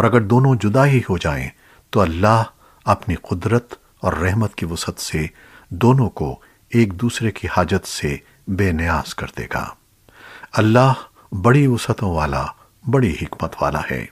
اور اگر دونوں جدا ہی ہو جائیں، تو اللہ اپنی قدرت اور رحمت کی وسعت سے دونوں کو ایک دوسرے کی حاجت سے بے نیاز کر دے گا۔ اللہ بڑی وسعتوں والا، بڑی حکمت والا ہے۔